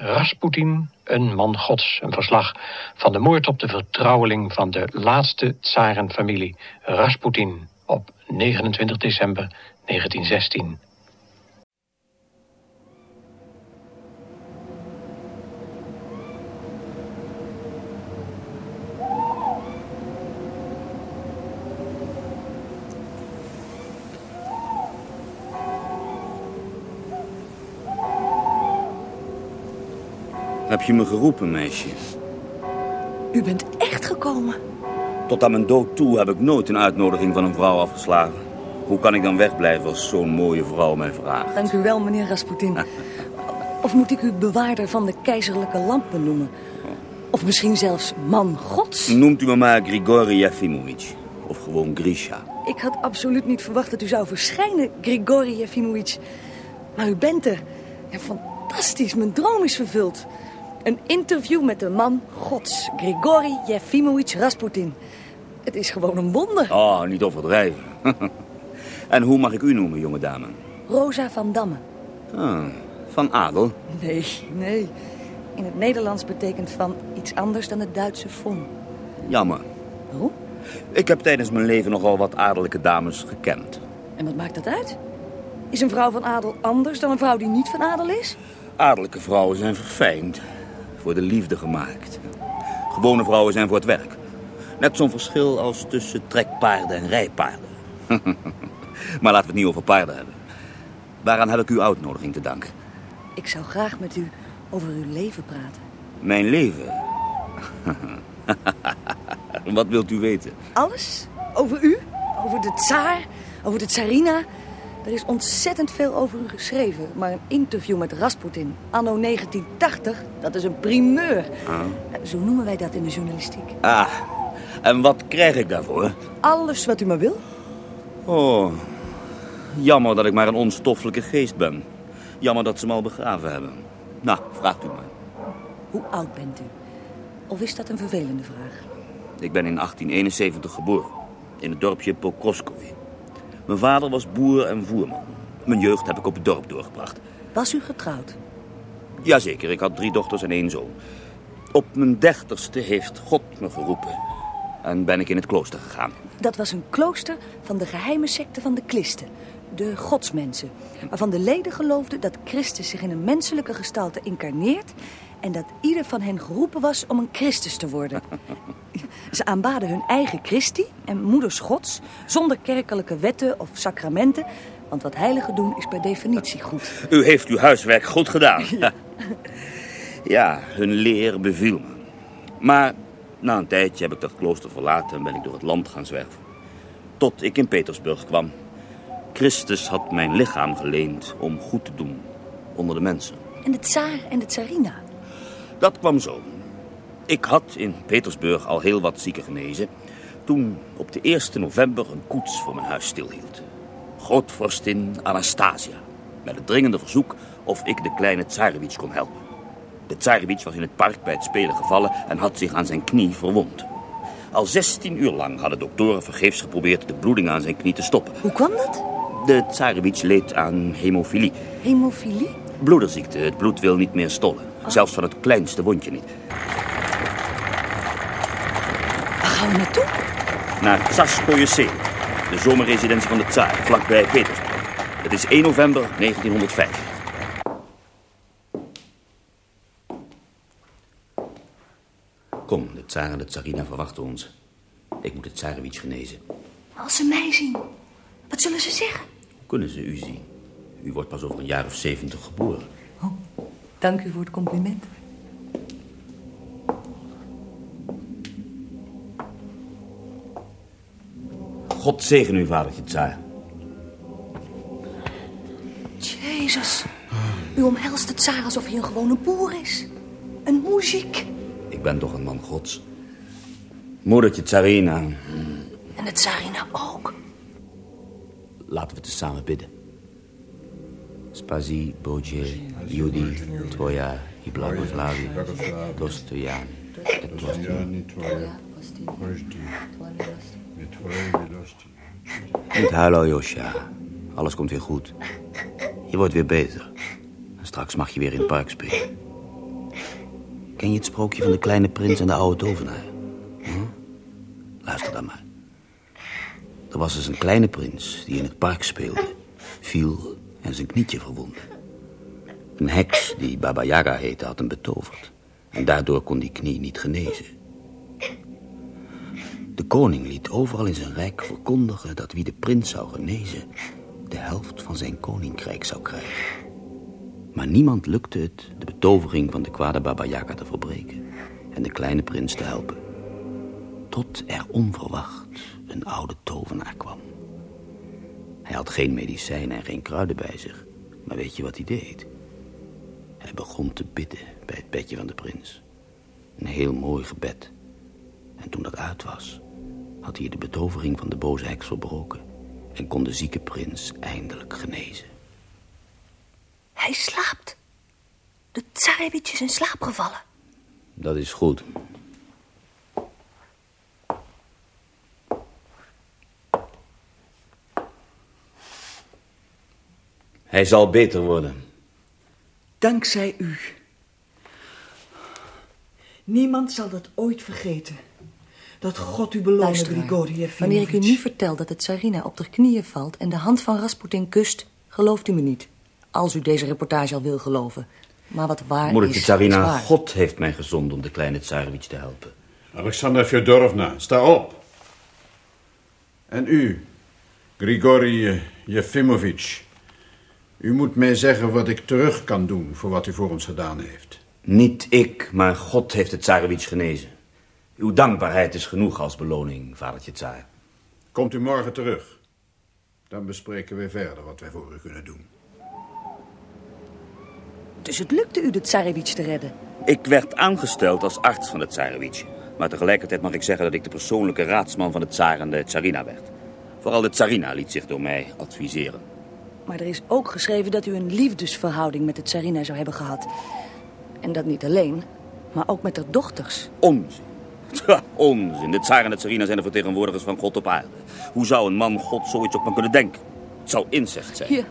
Rasputin, een man gods. Een verslag van de moord op de vertrouweling van de laatste tsarenfamilie, Rasputin, op 29 december 1916. Je me geroepen, meisje? U bent echt gekomen? Tot aan mijn dood toe heb ik nooit een uitnodiging van een vrouw afgeslagen. Hoe kan ik dan wegblijven als zo'n mooie vrouw mij vraagt? Dank u wel, meneer Rasputin. of moet ik u bewaarder van de keizerlijke lampen noemen? Of misschien zelfs man gods? Noemt u me maar Grigori Yefimovic. Of gewoon Grisha. Ik had absoluut niet verwacht dat u zou verschijnen, Grigori Yefimovic. Maar u bent er. Ja, fantastisch, mijn droom is vervuld. Een interview met de man gods, Grigori Yefimovic Rasputin. Het is gewoon een wonder. Oh, niet overdrijven. en hoe mag ik u noemen, jonge dame? Rosa van Damme. Ah, van adel? Nee, nee. In het Nederlands betekent van iets anders dan het Duitse von. Jammer. Hoe? Ik heb tijdens mijn leven nogal wat adellijke dames gekend. En wat maakt dat uit? Is een vrouw van adel anders dan een vrouw die niet van adel is? Adellijke vrouwen zijn verfijnd voor de liefde gemaakt. Gewone vrouwen zijn voor het werk. Net zo'n verschil als tussen trekpaarden en rijpaarden. maar laten we het niet over paarden hebben. Waaraan heb ik uw uitnodiging te danken? Ik zou graag met u over uw leven praten. Mijn leven? Wat wilt u weten? Alles? Over u? Over de tsaar? Over de tsarina? Er is ontzettend veel over u geschreven. Maar een interview met Rasputin, anno 1980, dat is een primeur. Ah. Zo noemen wij dat in de journalistiek. Ah, en wat krijg ik daarvoor? Alles wat u maar wil. Oh, jammer dat ik maar een onstoffelijke geest ben. Jammer dat ze me al begraven hebben. Nou, vraagt u maar. Hoe oud bent u? Of is dat een vervelende vraag? Ik ben in 1871 geboren. In het dorpje Pokroskoye. Mijn vader was boer en voerman. Mijn jeugd heb ik op het dorp doorgebracht. Was u getrouwd? Jazeker, ik had drie dochters en één zoon. Op mijn dertigste heeft God me geroepen. En ben ik in het klooster gegaan. Dat was een klooster van de geheime secte van de Klisten. De godsmensen. Waarvan de leden geloofden dat Christus zich in een menselijke gestalte incarneert... en dat ieder van hen geroepen was om een Christus te worden. Ze aanbaden hun eigen Christi en moeders gods... zonder kerkelijke wetten of sacramenten... want wat heiligen doen is per definitie goed. U heeft uw huiswerk goed gedaan. Ja, ja hun leer beviel me. Maar na een tijdje heb ik dat klooster verlaten... en ben ik door het land gaan zwerven. Tot ik in Petersburg kwam. Christus had mijn lichaam geleend om goed te doen onder de mensen. En de tsaar en de tsarina? Dat kwam zo. Ik had in Petersburg al heel wat zieken genezen... toen op de 1 november een koets voor mijn huis stilhield. Grootvorstin Anastasia. Met het dringende verzoek of ik de kleine Tsarevich kon helpen. De Tsarevich was in het park bij het spelen gevallen... en had zich aan zijn knie verwond. Al 16 uur lang hadden doktoren vergeefs geprobeerd... de bloeding aan zijn knie te stoppen. Hoe kwam dat? De Tsarevich leed aan hemofilie. Hemofilie? Bloederziekte. Het bloed wil niet meer stollen. Zelfs van het kleinste wondje niet. Waar gaan we naartoe? Naar Tsarskoye de zomerresidentie van de Tsar, vlakbij Petersburg. Het is 1 november 1905. Kom, de Tsar en de Tsarina verwachten ons. Ik moet het Tsarevich genezen. Als ze mij zien, wat zullen ze zeggen? Kunnen ze u zien? U wordt pas over een jaar of zeventig geboren. Oh, dank u voor het compliment. God zegen u, vadertje Tsar. Jezus, u omhelst het tsaar alsof hij een gewone boer is. Een moeziek. Ik ben toch een man gods. Moedertje Tsarina. En de tsarina ook. Laten we te samen bidden. Spazi, Boje, Judi, Tvoja, i Blagoslavi, Dostojan, et. Niet huilen, Aljosha. Alles komt weer goed. Je wordt weer beter. En straks mag je weer in het park spelen. Ken je het sprookje van de kleine prins en de oude tovenaar? Hm? Luister dan maar. Er was eens een kleine prins die in het park speelde, viel en zijn knietje verwondde. Een heks die Baba Yaga heette had hem betoverd. En daardoor kon die knie niet genezen. De koning liet overal in zijn rijk verkondigen dat wie de prins zou genezen... de helft van zijn koninkrijk zou krijgen. Maar niemand lukte het de betovering van de kwade Baba te verbreken... en de kleine prins te helpen. Tot er onverwacht een oude tovenaar kwam. Hij had geen medicijnen en geen kruiden bij zich. Maar weet je wat hij deed? Hij begon te bidden bij het bedje van de prins. Een heel mooi gebed. En toen dat uit was, had hij de betovering van de boze heks verbroken... en kon de zieke prins eindelijk genezen. Hij slaapt. De tsarewitsch is in slaap gevallen. Dat is goed. Hij zal beter worden. Dankzij u. Niemand zal dat ooit vergeten. Dat God u belonen, Luisteraar, Grigori Efimovic. wanneer ik u nu vertel dat de tsarina op de knieën valt... en de hand van Rasputin kust, gelooft u me niet. Als u deze reportage al wil geloven. Maar wat waar is, tsarina, waar. God heeft mij gezonden om de kleine tsarewitsch te helpen. Alexander Fyodorovna, sta op. En u, Grigori Jefimovic. U moet mij zeggen wat ik terug kan doen voor wat u voor ons gedaan heeft. Niet ik, maar God heeft de tsarewitsch genezen. Uw dankbaarheid is genoeg als beloning, vadertje tsaar. Komt u morgen terug. Dan bespreken we verder wat wij voor u kunnen doen. Dus het lukte u de tsarewitsch te redden. Ik werd aangesteld als arts van de tsarewitsch. Maar tegelijkertijd mag ik zeggen dat ik de persoonlijke raadsman van de tsaar en de tsarina werd. Vooral de tsarina liet zich door mij adviseren. Maar er is ook geschreven dat u een liefdesverhouding met de tsarina zou hebben gehad. En dat niet alleen, maar ook met haar dochters. Onzin. Tja, onzin. De tsaar en de tsarina zijn de vertegenwoordigers van God op aarde. Hoe zou een man God zoiets ook maar kunnen denken? Het zou inzicht zijn. Ja.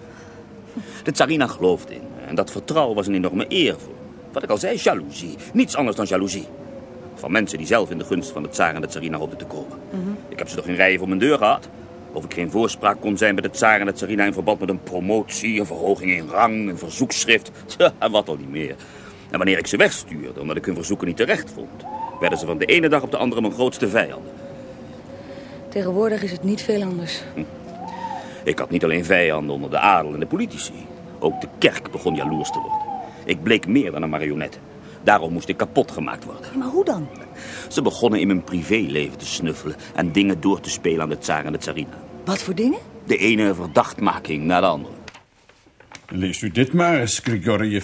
De tsarina geloofde in me en dat vertrouwen was een enorme eer voor me. Wat ik al zei, jaloezie. Niets anders dan jaloezie. Van mensen die zelf in de gunst van de tsaar en de tsarina hoopten te komen. Ik heb ze toch in rijen voor mijn deur gehad? Of ik geen voorspraak kon zijn bij de tsaar en de tsarina in verband met een promotie, een verhoging in rang, een verzoekschrift. Tja, en wat al niet meer. En wanneer ik ze wegstuurde, omdat ik hun verzoeken niet terecht vond, werden ze van de ene dag op de andere mijn grootste vijanden. Tegenwoordig is het niet veel anders. Ik had niet alleen vijanden onder de adel en de politici. Ook de kerk begon jaloers te worden. Ik bleek meer dan een marionet. Daarom moest ik kapot gemaakt worden. Maar hoe dan? Ze begonnen in mijn privéleven te snuffelen en dingen door te spelen aan de tsaar en de tsarina. Wat voor dingen? De ene verdachtmaking na de andere. Leest u dit maar eens, Grigori.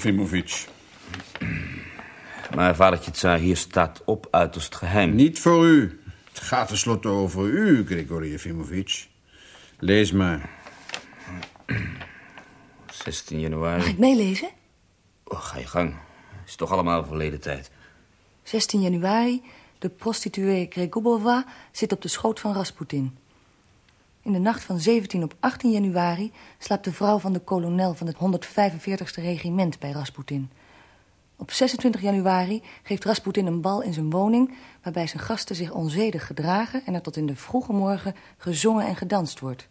Maar vadertje tsaar, hier staat op uiterst geheim. Niet voor u. Het gaat tenslotte over u, Grigori Jefimovic. Lees maar. 16 Mag januari. ik meelezen? Oh, ga je gang. Is toch allemaal verleden tijd. 16 januari. De prostituee Gregubova zit op de schoot van Rasputin. In de nacht van 17 op 18 januari slaapt de vrouw van de kolonel van het 145ste regiment bij Rasputin. Op 26 januari geeft Rasputin een bal in zijn woning... waarbij zijn gasten zich onzedig gedragen... en er tot in de vroege morgen gezongen en gedanst wordt.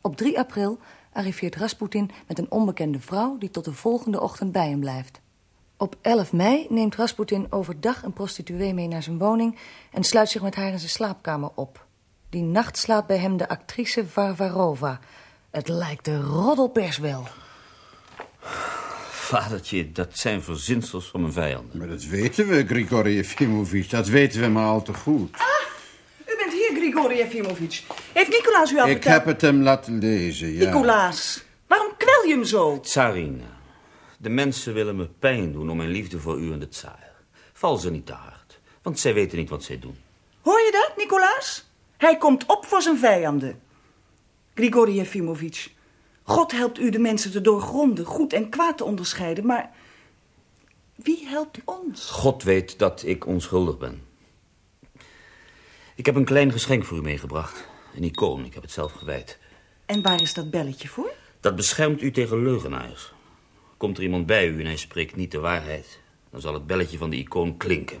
Op 3 april arriveert Rasputin met een onbekende vrouw... die tot de volgende ochtend bij hem blijft. Op 11 mei neemt Rasputin overdag een prostituee mee naar zijn woning... en sluit zich met haar in zijn slaapkamer op. Die nacht slaapt bij hem de actrice Varvarova. Het lijkt de roddelpers wel. Vadertje, dat zijn verzinsels van mijn vijanden. Maar dat weten we, Grigori Jefimovic. Dat weten we maar al te goed. U bent hier, Grigori Efimovic. Heeft Nicolaas u al Ik verteld? heb het hem laten lezen, ja. Nicolaas, waarom kwel je hem zo? Tsarina, de mensen willen me pijn doen om mijn liefde voor u en de tsaar. Val ze niet te hard, want zij weten niet wat zij doen. Hoor je dat, Nicolaas? Hij komt op voor zijn vijanden. Grigori Efimovic, God helpt u de mensen te doorgronden, goed en kwaad te onderscheiden, maar wie helpt ons? God weet dat ik onschuldig ben. Ik heb een klein geschenk voor u meegebracht. Een icoon, ik heb het zelf gewijd. En waar is dat belletje voor? Dat beschermt u tegen leugenaars. Komt er iemand bij u en hij spreekt niet de waarheid... Dan zal het belletje van de icoon klinken.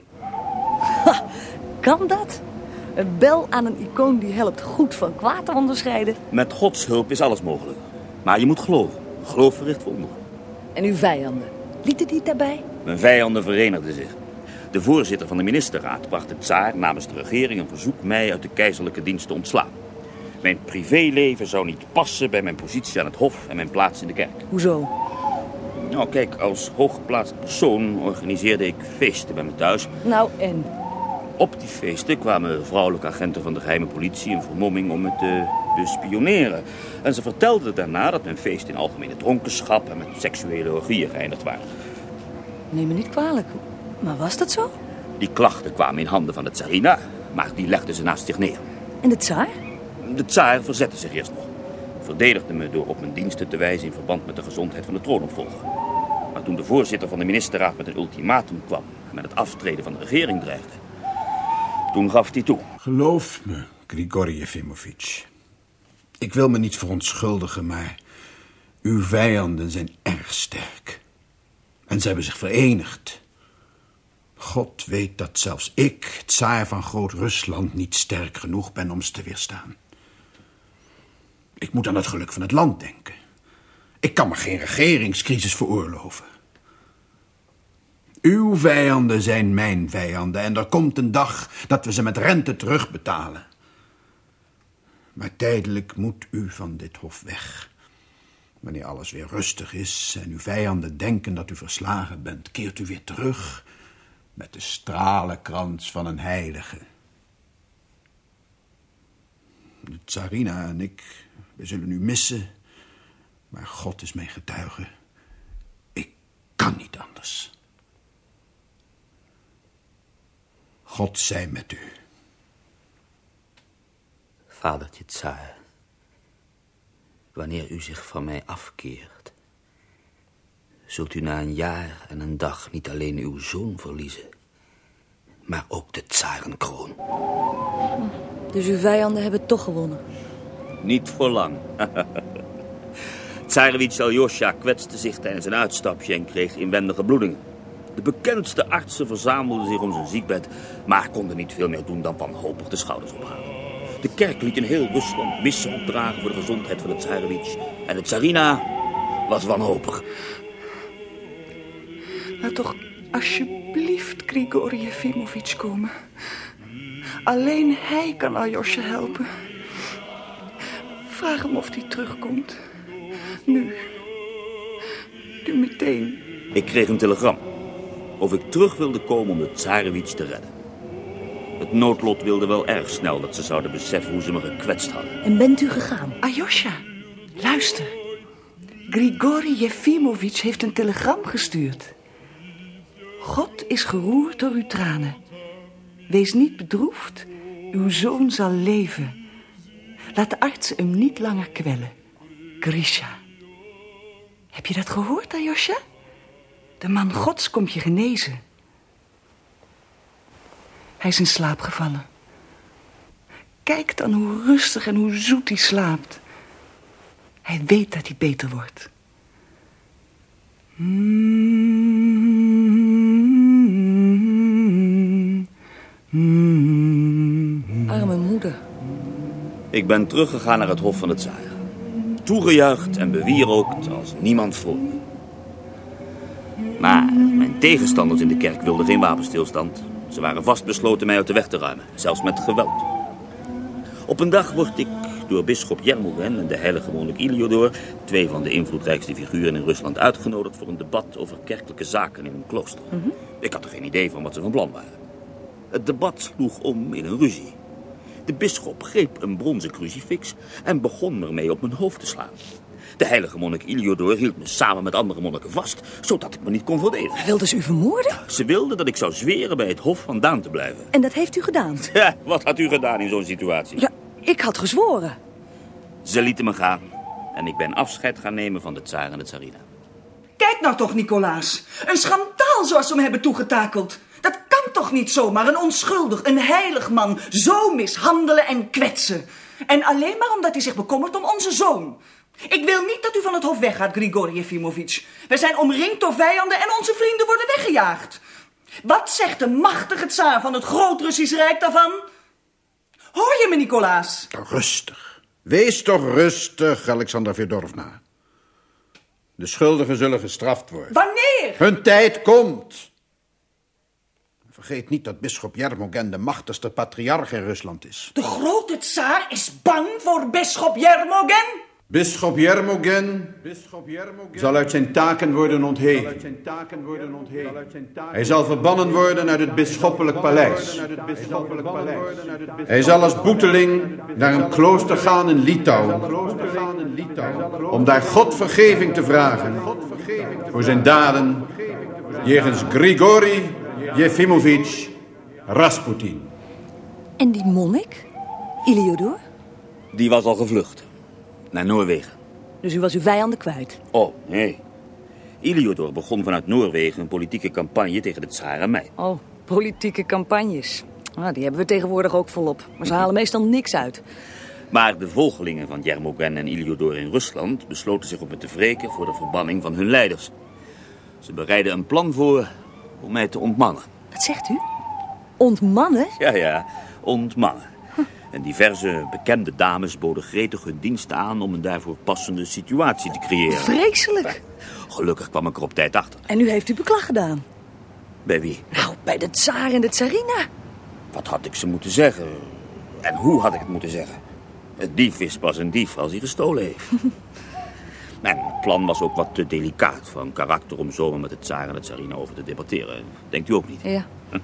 Kan dat? Een bel aan een icoon die helpt goed van kwaad te onderscheiden. Met Gods hulp is alles mogelijk. Maar je moet geloven. Geloof verricht wonderen. En uw vijanden, lieten die daarbij? Mijn vijanden verenigden zich. De voorzitter van de ministerraad bracht de tsaar namens de regering een verzoek mij uit de keizerlijke dienst te ontslaan. Mijn privéleven zou niet passen bij mijn positie aan het hof en mijn plaats in de kerk. Hoezo? Nou, kijk, als hooggeplaatst persoon organiseerde ik feesten bij me thuis. Nou, en? Op die feesten kwamen vrouwelijke agenten van de geheime politie in vermomming om me te bespioneren. En ze vertelden daarna dat mijn feest in algemene dronkenschap en met seksuele orgieën geëindigd waren. Neem me niet kwalijk. Maar was dat zo? Die klachten kwamen in handen van de tsarina, maar die legden ze naast zich neer. En de tsaar? De tsaar verzette zich eerst nog. Verdedigde me door op mijn diensten te wijzen in verband met de gezondheid van de troonopvolger. Maar toen de voorzitter van de ministerraad met een ultimatum kwam... en met het aftreden van de regering dreigde... toen gaf hij toe. Geloof me, Grigori. Ik wil me niet verontschuldigen, maar uw vijanden zijn erg sterk. En ze hebben zich verenigd. God weet dat zelfs ik, tsaar van Groot-Rusland, niet sterk genoeg ben om ze te weerstaan. Ik moet aan het geluk van het land denken. Ik kan me geen regeringscrisis veroorloven. Uw vijanden zijn mijn vijanden en er komt een dag dat we ze met rente terugbetalen. Maar tijdelijk moet u van dit hof weg. Wanneer alles weer rustig is en uw vijanden denken dat u verslagen bent, keert u weer terug met de stralenkrans van een heilige. De tsarina en ik, we zullen u missen, maar God is mijn getuige. Ik kan niet anders. God zij met u. Vadertje tsaar, wanneer u zich van mij afkeert... zult u na een jaar en een dag niet alleen uw zoon verliezen... maar ook de tsarenkroon. Dus uw vijanden hebben toch gewonnen? Niet voor lang. Tsarevich Aljosha kwetste zich tijdens een uitstapje en kreeg inwendige bloedingen. De bekendste artsen verzamelden zich om zijn ziekbed, maar konden niet veel meer doen dan wanhopig de schouders ophalen. De kerk liet in heel Rusland missen opdragen voor de gezondheid van de Tsarevich. En de Tsarina was wanhopig. Laat toch alsjeblieft Grigori Jefimovic komen. Alleen hij kan Aljosje helpen. Vraag hem of hij terugkomt. Nu. Nu meteen. Ik kreeg een telegram. Of ik terug wilde komen om de Tsarevich te redden. Het noodlot wilde wel erg snel dat ze zouden beseffen hoe ze me gekwetst hadden. En bent u gegaan? Aljosha, luister. Grigori Jefimovic heeft een telegram gestuurd. God is geroerd door uw tranen. Wees niet bedroefd. Uw zoon zal leven. Laat de artsen hem niet langer kwellen. Grisha. Heb je dat gehoord, Aljosha? De man Gods komt je genezen. Hij is in slaap gevallen. Kijk dan hoe rustig en hoe zoet hij slaapt. Hij weet dat hij beter wordt. Arme moeder. Ik ben teruggegaan naar het hof van het tsaar. Toegejuicht en bewierookt als niemand voor me. Maar mijn tegenstanders in de kerk wilden geen wapenstilstand. Ze waren vastbesloten mij uit de weg te ruimen, zelfs met geweld. Op een dag word ik door bisschop Jermogen en de heilige monnik Iliodor... twee van de invloedrijkste figuren in Rusland uitgenodigd... voor een debat over kerkelijke zaken in een klooster. Ik had er geen idee van wat ze van plan waren. Het debat sloeg om in een ruzie. De bisschop greep een bronzen crucifix en begon ermee op mijn hoofd te slaan. De heilige monnik Iliodor hield me samen met andere monniken vast... zodat ik me niet kon verdedigen. Wilden ze u vermoorden? Ze wilden dat ik zou zweren bij het hof vandaan te blijven. En dat heeft u gedaan? Ja, wat had u gedaan in zo'n situatie? Ja, ik had gezworen. Ze lieten me gaan en ik ben afscheid gaan nemen van de tsaar en de tsarina. Kijk nou toch, Nicolaas. Een schandaal zoals ze hem hebben toegetakeld. Dat kan toch niet zomaar een onschuldig, een heilig man zo mishandelen en kwetsen. En alleen maar omdat hij zich bekommert om onze zoon. Ik wil niet dat u van het hof weggaat, Grigori Efimovic. We zijn omringd door vijanden en onze vrienden worden weggejaagd. Wat zegt de machtige tsaar van het Groot-Russisch Rijk daarvan? Hoor je me, Nicolaas? Rustig. Wees toch rustig, Alexander Fedorovna. De schuldigen zullen gestraft worden. Wanneer? Hun tijd komt. Vergeet niet dat bisschop Jermogen de machtigste patriarch in Rusland is. De grote tsaar is bang voor bisschop Jermogen? Bisschop Jermogen zal uit zijn taken worden ontheven. Hij zal verbannen worden uit het bisschoppelijk paleis. Hij zal als boeteling naar een klooster gaan in Litouwen. Om daar God vergeving te vragen voor zijn daden jegens Grigori Jefimovic Rasputin. En die monnik? Iliodor? Die was al gevlucht. Naar Noorwegen. Dus u was uw vijanden kwijt? Oh, nee. Iliodor begon vanuit Noorwegen een politieke campagne tegen de tsaar en mij. Oh, politieke campagnes. Ah, die hebben we tegenwoordig ook volop. Maar ze halen meestal niks uit. Maar de volgelingen van Jermogen en Iliodor in Rusland besloten zich op me te wreken voor de verbanning van hun leiders. Ze bereidden een plan voor om mij te ontmannen. Wat zegt u? Ontmannen? Ja, ja, ontmannen. En diverse bekende dames boden gretig hun diensten aan om een daarvoor passende situatie te creëren. Vreselijk. Gelukkig kwam ik er op tijd achter. En nu heeft u beklag gedaan. Bij wie? Nou, bij de tsaar en de tsarina. Wat had ik ze moeten zeggen? En hoe had ik het moeten zeggen? Een dief is pas een dief als hij gestolen heeft. Mijn plan was ook wat te delicaat van karakter om zomaar met de tsaar en de tsarina over te debatteren. Denkt u ook niet? Ja.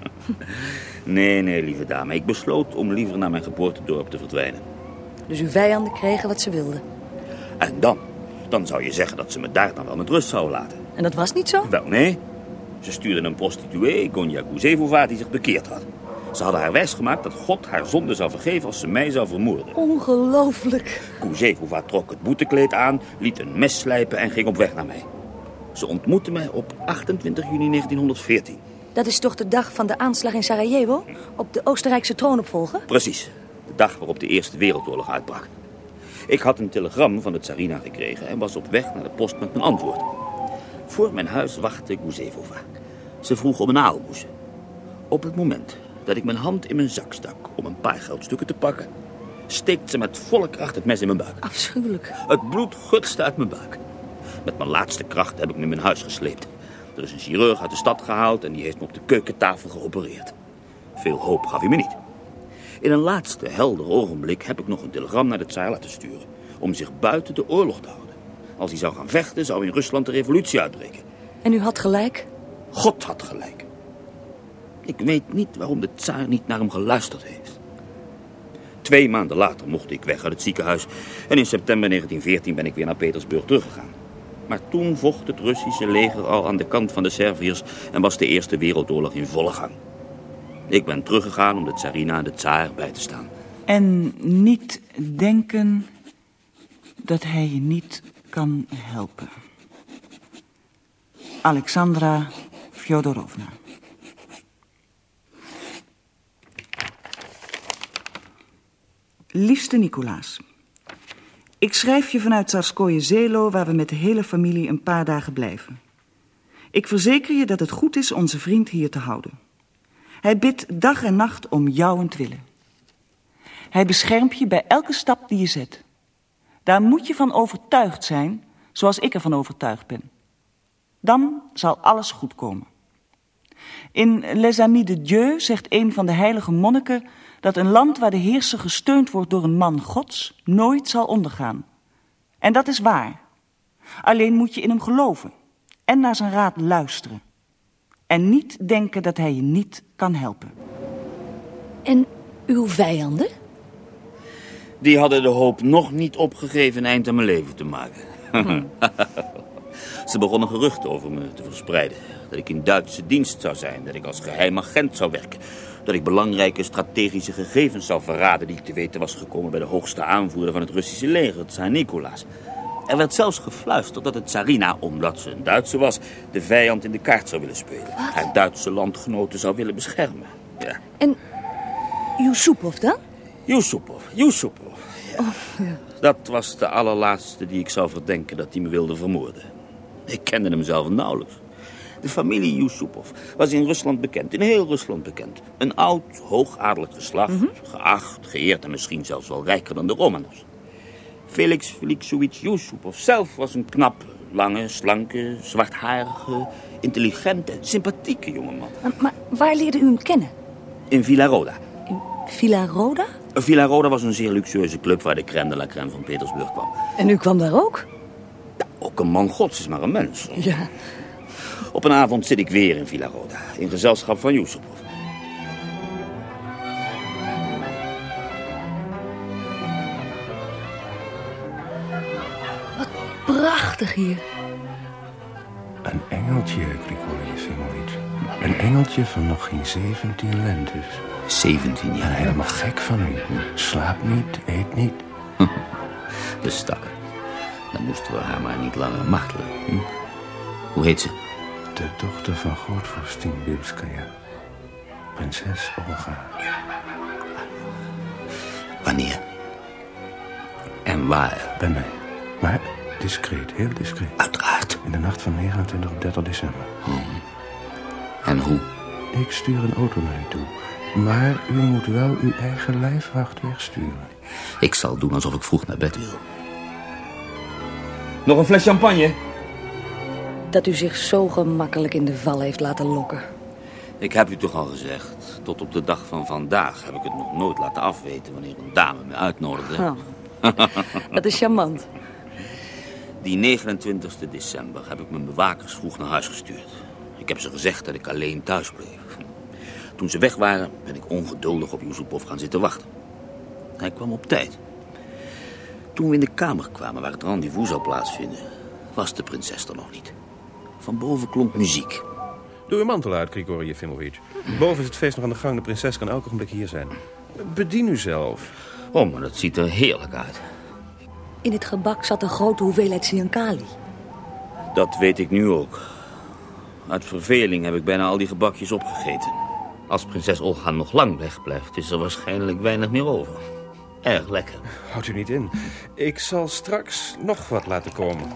Nee, nee, lieve dame. Ik besloot om liever naar mijn geboortedorp te verdwijnen. Dus uw vijanden kregen wat ze wilden. En dan? Dan zou je zeggen dat ze me daar dan wel met rust zouden laten. En dat was niet zo? Wel, nee. Ze stuurden een prostituee, Gonja Guzevova, die zich bekeerd had. Ze hadden haar wijsgemaakt dat God haar zonde zou vergeven als ze mij zou vermoorden. Ongelooflijk. Guzevova trok het boetekleed aan, liet een mes slijpen en ging op weg naar mij. Ze ontmoette mij op 28 juni 1914. Dat is toch de dag van de aanslag in Sarajevo? Op de Oostenrijkse troonopvolger? Precies, de dag waarop de Eerste Wereldoorlog uitbrak. Ik had een telegram van de tsarina gekregen en was op weg naar de post met mijn antwoord. Voor mijn huis wachtte Guzevova. Ze vroeg om een aalmoes. Op het moment dat ik mijn hand in mijn zak stak om een paar geldstukken te pakken, steekt ze met volle kracht het mes in mijn buik. Afschuwelijk. Het bloed gutste uit mijn buik. Met mijn laatste kracht heb ik me in mijn huis gesleept. Er is een chirurg uit de stad gehaald en die heeft me op de keukentafel geopereerd. Veel hoop gaf hij me niet. In een laatste helder ogenblik heb ik nog een telegram naar de tsaar laten sturen... om zich buiten de oorlog te houden. Als hij zou gaan vechten, zou in Rusland de revolutie uitbreken. En u had gelijk? God had gelijk. Ik weet niet waarom de tsaar niet naar hem geluisterd heeft. Twee maanden later mocht ik weg uit het ziekenhuis... en in september 1914 ben ik weer naar Petersburg teruggegaan. Maar toen vocht het Russische leger al aan de kant van de Serviërs... en was de Eerste Wereldoorlog in volle gang. Ik ben teruggegaan om de tsarina en de tsaar bij te staan. En niet denken dat hij je niet kan helpen. Alexandra Fyodorovna. Liefste Nicolaas. Ik schrijf je vanuit Tsarskoye Zelo, waar we met de hele familie een paar dagen blijven. Ik verzeker je dat het goed is onze vriend hier te houden. Hij bidt dag en nacht om jouwentwille. Hij beschermt je bij elke stap die je zet. Daar moet je van overtuigd zijn, zoals ik ervan overtuigd ben. Dan zal alles goed komen. In Les Amis de Dieu zegt een van de heilige monniken dat een land waar de heerser gesteund wordt door een man gods nooit zal ondergaan. En dat is waar. Alleen moet je in hem geloven en naar zijn raad luisteren. En niet denken dat hij je niet kan helpen. En uw vijanden? Die hadden de hoop nog niet opgegeven een eind aan mijn leven te maken. Ze begonnen geruchten over me te verspreiden. Dat ik in Duitse dienst zou zijn, dat ik als geheim agent zou werken. Dat ik belangrijke strategische gegevens zou verraden die ik te weten was gekomen bij de hoogste aanvoerder van het Russische leger, het Tsar Nicolaas. Er werd zelfs gefluisterd dat het Tsarina, omdat ze een Duitse was, de vijand in de kaart zou willen spelen. Haar Duitse landgenoten zou willen beschermen. Ja. En Yusupov dan? Yusupov, Yusupov. Ja. Dat was de allerlaatste die ik zou verdenken dat hij me wilde vermoorden. Ik kende hem zelf nauwelijks. De familie Yusupov was in Rusland bekend, in heel Rusland bekend. Een oud, hoogadelijk geslacht, geacht, geëerd en misschien zelfs wel rijker dan de Romanovs. Felix Felixovich Yusupov zelf was een knap, lange, slanke, zwartharige, intelligente, sympathieke jongeman. Maar, maar waar leerde u hem kennen? In Villa Roda. In Villa Roda? Villa Roda was een zeer luxueuze club waar de crème de la crème van Petersburg kwam. En u kwam daar ook? Ook een man gods is maar een mens. Ja. Op een avond zit ik weer in Villa Roda, in gezelschap van Yusupov. Prachtig hier. Een engeltje, Grigori Efimovic. Een engeltje van nog geen 17 lentes. 17 En jaar. helemaal gek van u. Slaap niet, eet niet. De stakker. Dan moesten we haar maar niet langer martelen. Hm? Hoe heet ze? De dochter van grootvorstin Bibskaya. Prinses Olga. Wanneer? En waar? Bij mij. Maar discreet, heel discreet. Uiteraard. In de nacht van 29 op 30 december. En hoe? Ik stuur een auto naar u toe. Maar u moet wel uw eigen lijfwacht wegsturen. Ik zal doen alsof ik vroeg naar bed wil. Nog een fles champagne? Dat u zich zo gemakkelijk in de val heeft laten lokken. Ik heb u toch al gezegd, tot op de dag van vandaag heb ik het nog nooit laten afweten wanneer een dame me uitnodigde. Oh. Dat is charmant. Die 29 december heb ik mijn bewakers vroeg naar huis gestuurd. Ik heb ze gezegd dat ik alleen thuis bleef. Toen ze weg waren, ben ik ongeduldig op Yusupov gaan zitten wachten. Hij kwam op tijd. Toen we in de kamer kwamen waar het rendezvous zou plaatsvinden, was de prinses er nog niet. Van boven klonk muziek. Doe uw mantel uit, Grigori Efimovic. Boven is het feest nog aan de gang. De prinses kan elk ogenblik hier zijn. Bedien u zelf. Oh, maar dat ziet er heerlijk uit. In het gebak zat een grote hoeveelheid Siankali. Dat weet ik nu ook. Uit verveling heb ik bijna al die gebakjes opgegeten. Als prinses Olga nog lang wegblijft, is er waarschijnlijk weinig meer over. Erg lekker. Houdt u niet in. Ik zal straks nog wat laten komen.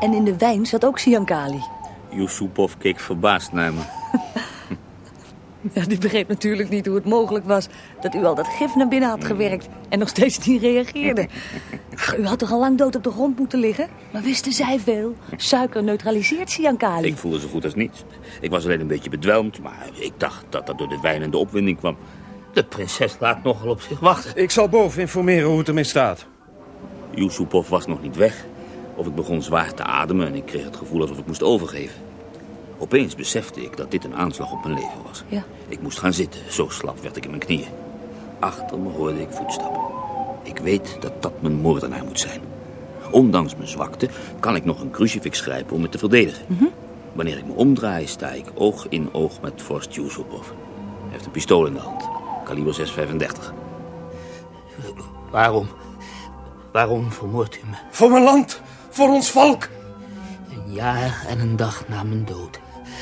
En in de wijn zat ook Siankali. Yusupov keek verbaasd naar me. Ja, die begreep natuurlijk niet hoe het mogelijk was dat u al dat gif naar binnen had gewerkt en nog steeds niet reageerde. Ach, u had toch al lang dood op de grond moeten liggen? Maar wisten zij veel? Suiker neutraliseert Siankali. Ik voelde zo goed als niets. Ik was alleen een beetje bedwelmd, maar ik dacht dat dat door de wijn en de opwinding kwam. De prinses laat nogal op zich wachten. Ik zal boven informeren hoe het ermee staat. Yusupov was nog niet weg. Of ik begon zwaar te ademen en ik kreeg het gevoel alsof ik moest overgeven. Opeens besefte ik dat dit een aanslag op mijn leven was. Ja. Ik moest gaan zitten, zo slap werd ik in mijn knieën. Achter me hoorde ik voetstappen. Ik weet dat dat mijn moordenaar moet zijn. Ondanks mijn zwakte kan ik nog een crucifix grijpen om me te verdedigen. Wanneer ik me omdraai, sta ik oog in oog met vorst Yusupov. Hij heeft een pistool in de hand, kaliber 635. Waarom? Waarom vermoordt u me? Voor mijn land! Voor ons volk! Een jaar en een dag na mijn dood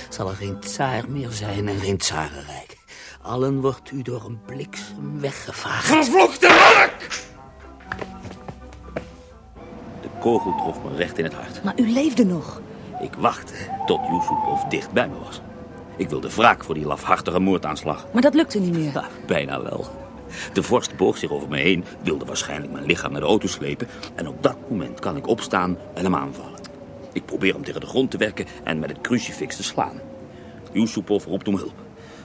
zal er geen tsaar meer zijn en geen tsarenrijk. Allen wordt u door een bliksem weggevaagd. Vervloekte monnik! De kogel trof me recht in het hart. Maar u leefde nog. Ik wachtte tot Yusupov dicht bij me was. Ik wilde wraak voor die lafhartige moordaanslag. Maar dat lukte niet meer. Ja, bijna wel. De vorst boog zich over me heen, wilde waarschijnlijk mijn lichaam naar de auto slepen... en op dat moment kan ik opstaan en hem aanvallen. Ik probeer hem tegen de grond te werken en met het crucifix te slaan. Yusupov roept om hulp.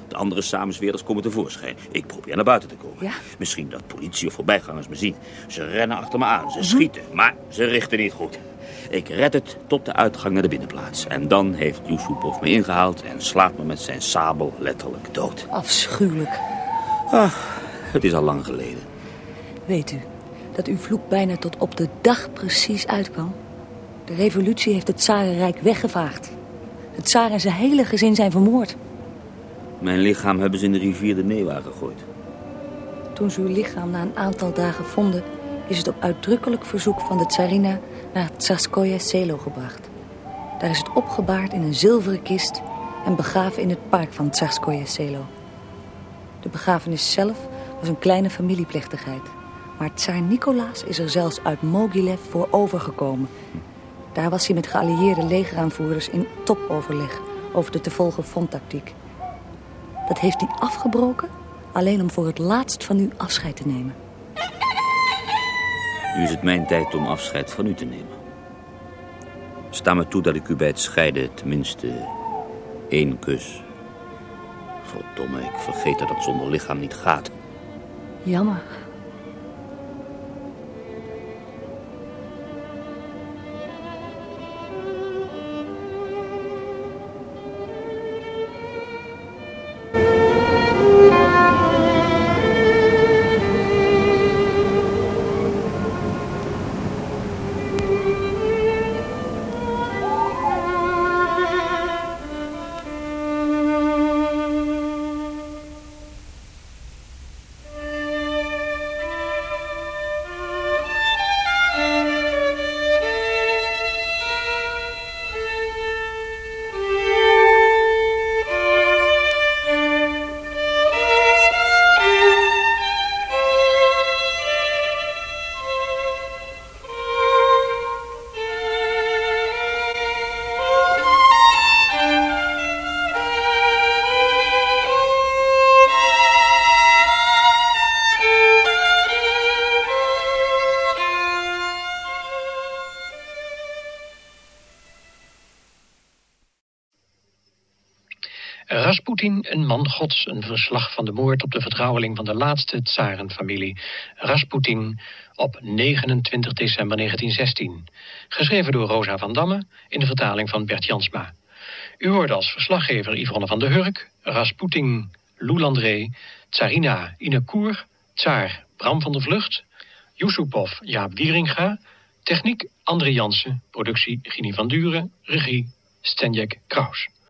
De andere samenzweerders komen tevoorschijn. Ik probeer naar buiten te komen. Ja. Misschien dat politie of voorbijgangers me zien. Ze rennen achter me aan, ze schieten, maar ze richten niet goed. Ik red het tot de uitgang naar de binnenplaats. En dan heeft Yusupov me ingehaald en slaat me met zijn sabel letterlijk dood. Afschuwelijk. Het is al lang geleden. Weet u dat uw vloek bijna tot op de dag precies uitkwam? De revolutie heeft het Tsarenrijk weggevaagd. Het Tsaar en zijn hele gezin zijn vermoord. Mijn lichaam hebben ze in de rivier de Newa gegooid. Toen ze uw lichaam na een aantal dagen vonden... is het op uitdrukkelijk verzoek van de tsarina naar Tsarskoye Selo gebracht. Daar is het opgebaard in een zilveren kist... en begraven in het park van Tsarskoye Selo. De begrafenis zelf was een kleine familieplechtigheid. Maar tsaar Nicolaas is er zelfs uit Mogilev voor overgekomen. Daar was hij met geallieerde legeraanvoerders in topoverleg over de te volgen fronttactiek. Dat heeft hij afgebroken, alleen om voor het laatst van u afscheid te nemen. Nu is het mijn tijd om afscheid van u te nemen. Sta me toe dat ik u bij het scheiden tenminste één kus. Verdomme, ik vergeet dat het zonder lichaam niet gaat. Jammer. Een man gods, een verslag van de moord op de vertrouweling van de laatste tsarenfamilie, Rasputin, op 29 december 1916. Geschreven door Rosa van Damme in de vertaling van Bert Jansma. U hoorde als verslaggever Yvonne van der Hurk, Rasputin, Loulandré, Tsarina Inekour, Tsaar Bram van der Vlucht, Yusupov Jaap Wieringa, techniek André Jansen, productie Gini van Duren, regie Stenjek Kraus.